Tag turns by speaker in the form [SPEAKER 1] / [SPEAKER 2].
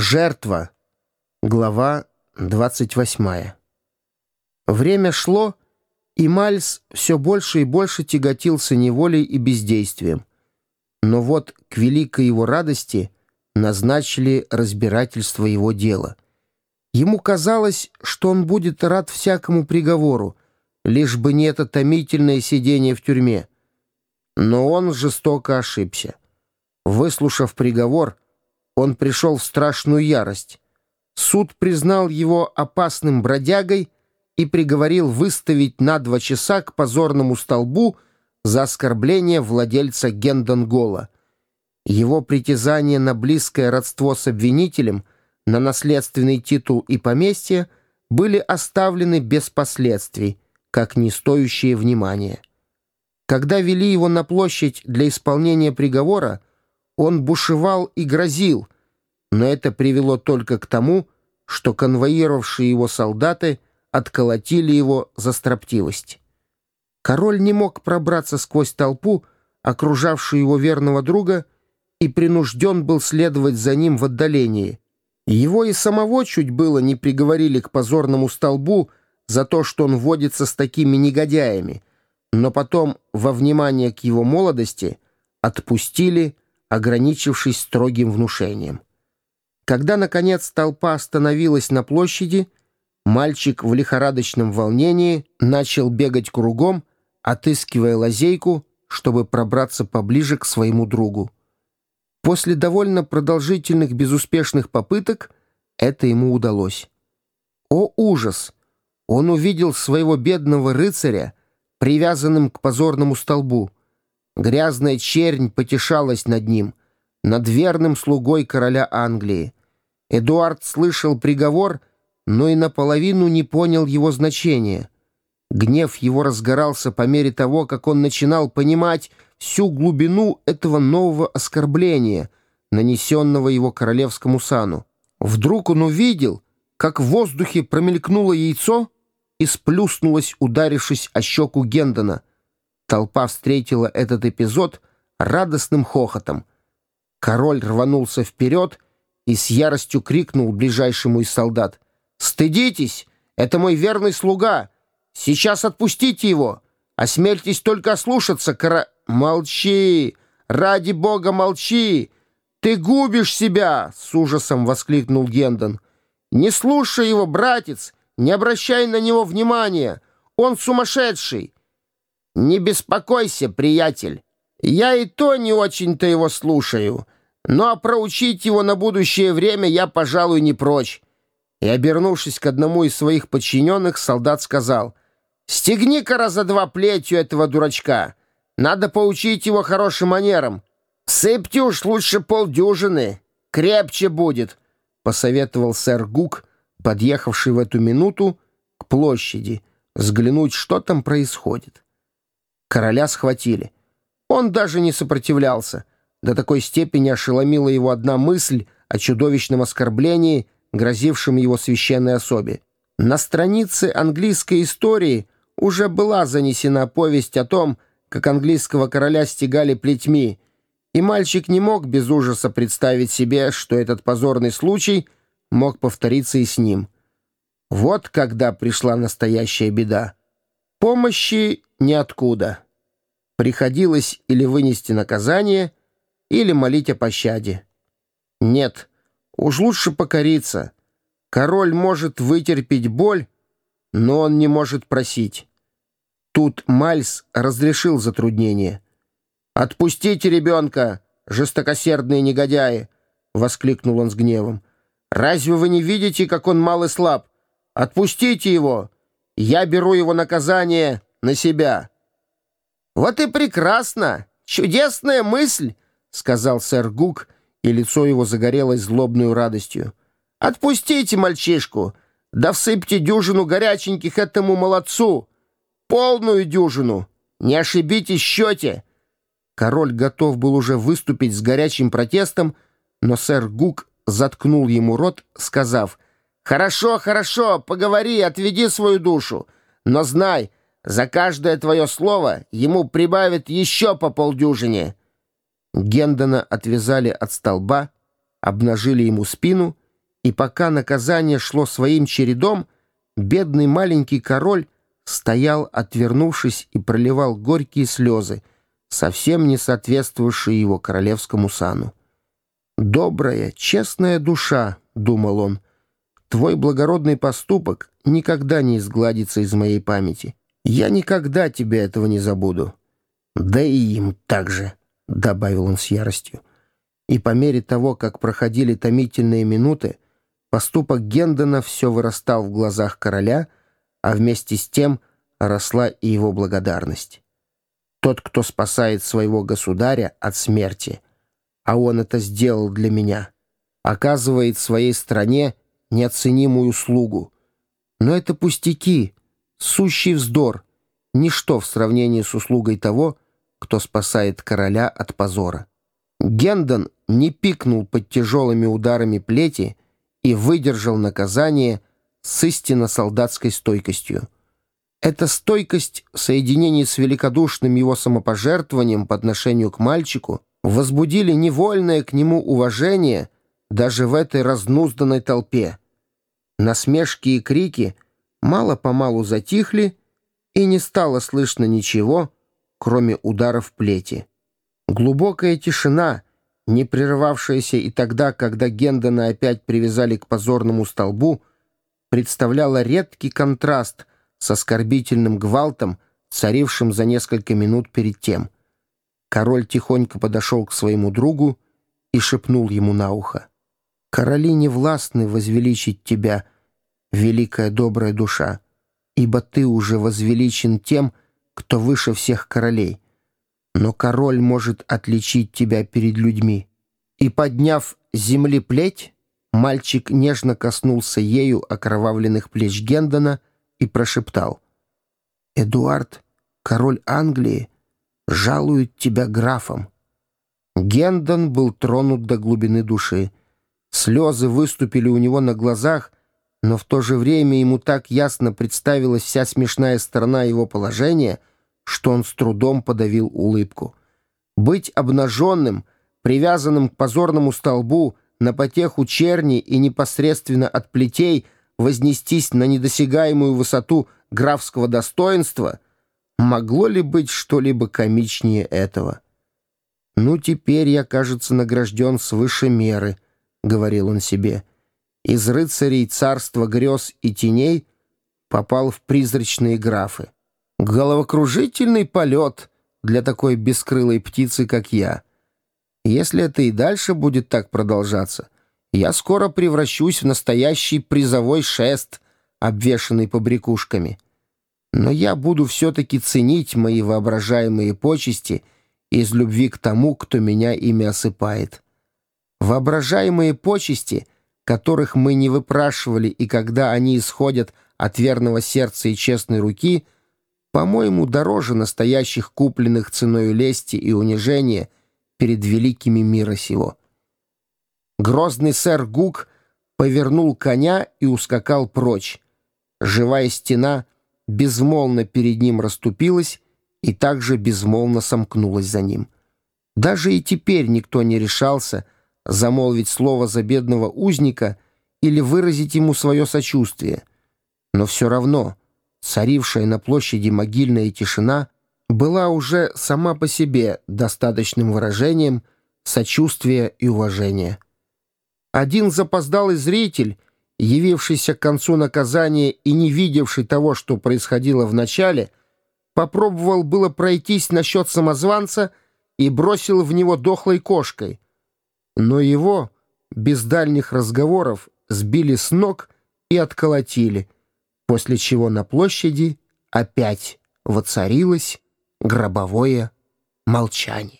[SPEAKER 1] Жертва. Глава 28. Время шло, и Мальс все больше и больше тяготился неволей и бездействием. Но вот к великой его радости назначили разбирательство его дела. Ему казалось, что он будет рад всякому приговору, лишь бы не это томительное сидение в тюрьме. Но он жестоко ошибся. Выслушав приговор, он пришел в страшную ярость. Суд признал его опасным бродягой и приговорил выставить на два часа к позорному столбу за оскорбление владельца Гендонгола. Его притязания на близкое родство с обвинителем, на наследственный титул и поместье были оставлены без последствий, как не стоящие внимания. Когда вели его на площадь для исполнения приговора, он бушевал и грозил, но это привело только к тому, что конвоировавшие его солдаты отколотили его за строптивость. Король не мог пробраться сквозь толпу, окружавшую его верного друга, и принужден был следовать за ним в отдалении. Его и самого чуть было не приговорили к позорному столбу за то, что он водится с такими негодяями, но потом, во внимание к его молодости, отпустили, ограничившись строгим внушением. Когда, наконец, толпа остановилась на площади, мальчик в лихорадочном волнении начал бегать кругом, отыскивая лазейку, чтобы пробраться поближе к своему другу. После довольно продолжительных безуспешных попыток это ему удалось. О ужас! Он увидел своего бедного рыцаря, привязанным к позорному столбу — Грязная чернь потешалась над ним, над верным слугой короля Англии. Эдуард слышал приговор, но и наполовину не понял его значения. Гнев его разгорался по мере того, как он начинал понимать всю глубину этого нового оскорбления, нанесенного его королевскому сану. Вдруг он увидел, как в воздухе промелькнуло яйцо и сплюснулось, ударившись о щеку Гендона — Толпа встретила этот эпизод радостным хохотом. Король рванулся вперед и с яростью крикнул ближайшему из солдат. «Стыдитесь! Это мой верный слуга! Сейчас отпустите его! Осмельтесь только ослушаться, кора...» «Молчи! Ради бога, молчи! Ты губишь себя!» — с ужасом воскликнул Гендон. «Не слушай его, братец! Не обращай на него внимания! Он сумасшедший! «Не беспокойся, приятель. Я и то не очень-то его слушаю. Но проучить его на будущее время я, пожалуй, не прочь». И, обернувшись к одному из своих подчиненных, солдат сказал, «Стегни-ка раза два плетью этого дурачка. Надо поучить его хорошим манерам. Сыпьте уж лучше полдюжины. Крепче будет», — посоветовал сэр Гук, подъехавший в эту минуту к площади, взглянуть, что там происходит. Короля схватили. Он даже не сопротивлялся. До такой степени ошеломила его одна мысль о чудовищном оскорблении, грозившем его священной особе. На странице английской истории уже была занесена повесть о том, как английского короля стегали плетьми, и мальчик не мог без ужаса представить себе, что этот позорный случай мог повториться и с ним. Вот когда пришла настоящая беда. Помощи ниоткуда. Приходилось или вынести наказание, или молить о пощаде. Нет, уж лучше покориться. Король может вытерпеть боль, но он не может просить. Тут Мальс разрешил затруднение. «Отпустите ребенка, жестокосердные негодяи!» — воскликнул он с гневом. «Разве вы не видите, как он мал и слаб? Отпустите его! Я беру его наказание на себя». «Вот и прекрасно! Чудесная мысль!» — сказал сэр Гук, и лицо его загорелось злобной радостью. «Отпустите мальчишку, да всыпьте дюжину горяченьких этому молодцу! Полную дюжину! Не ошибитесь в счете!» Король готов был уже выступить с горячим протестом, но сэр Гук заткнул ему рот, сказав — «Хорошо, хорошо, поговори, отведи свою душу. Но знай, за каждое твое слово ему прибавят еще по полдюжине». Гендона отвязали от столба, обнажили ему спину и пока наказание шло своим чередом, бедный маленький король стоял, отвернувшись, и проливал горькие слезы, совсем не соответствующие его королевскому сану. «Добрая, честная душа», — думал он, — «твой благородный поступок никогда не изгладится из моей памяти. Я никогда тебя этого не забуду». «Да и им так же», — добавил он с яростью. И по мере того, как проходили томительные минуты, поступок Гендона все вырастал в глазах короля, а вместе с тем росла и его благодарность. Тот, кто спасает своего государя от смерти, а он это сделал для меня, оказывает своей стране неоценимую услугу. Но это пустяки, сущий вздор, ничто в сравнении с услугой того, кто спасает короля от позора. Гендон не пикнул под тяжелыми ударами плети и выдержал наказание с истинно солдатской стойкостью. Эта стойкость в соединении с великодушным его самопожертвованием по отношению к мальчику возбудили невольное к нему уважение даже в этой разнузданной толпе. Насмешки и крики мало-помалу затихли, и не стало слышно ничего, кроме ударов плети. Глубокая тишина, не прерывавшаяся и тогда, когда Гендона опять привязали к позорному столбу, представляла редкий контраст с оскорбительным гвалтом, царившим за несколько минут перед тем. Король тихонько подошел к своему другу и шепнул ему на ухо. «Короли не властны возвеличить тебя, великая добрая душа, ибо ты уже возвеличен тем, кто выше всех королей» но король может отличить тебя перед людьми». И, подняв с земли плеть, мальчик нежно коснулся ею окровавленных плеч Гендона и прошептал. «Эдуард, король Англии, жалует тебя графом». Гендон был тронут до глубины души. Слезы выступили у него на глазах, но в то же время ему так ясно представилась вся смешная сторона его положения — что он с трудом подавил улыбку. Быть обнаженным, привязанным к позорному столбу, на потеху черни и непосредственно от плетей вознестись на недосягаемую высоту графского достоинства, могло ли быть что-либо комичнее этого? «Ну, теперь я, кажется, награжден свыше меры», — говорил он себе. «Из рыцарей царства грез и теней попал в призрачные графы». Головокружительный полет для такой бескрылой птицы, как я. Если это и дальше будет так продолжаться, я скоро превращусь в настоящий призовой шест, обвешанный побрякушками. Но я буду все-таки ценить мои воображаемые почести из любви к тому, кто меня ими осыпает. Воображаемые почести, которых мы не выпрашивали, и когда они исходят от верного сердца и честной руки — по-моему, дороже настоящих купленных ценою лести и унижения перед великими мира сего. Грозный сэр Гук повернул коня и ускакал прочь. Живая стена безмолвно перед ним расступилась и также безмолвно сомкнулась за ним. Даже и теперь никто не решался замолвить слово за бедного узника или выразить ему свое сочувствие. Но все равно — царившая на площади могильная тишина, была уже сама по себе достаточным выражением сочувствия и уважения. Один запоздалый зритель, явившийся к концу наказания и не видевший того, что происходило в начале, попробовал было пройтись насчет самозванца и бросил в него дохлой кошкой. Но его, без дальних разговоров, сбили с ног и отколотили — после чего на площади опять воцарилось гробовое молчание.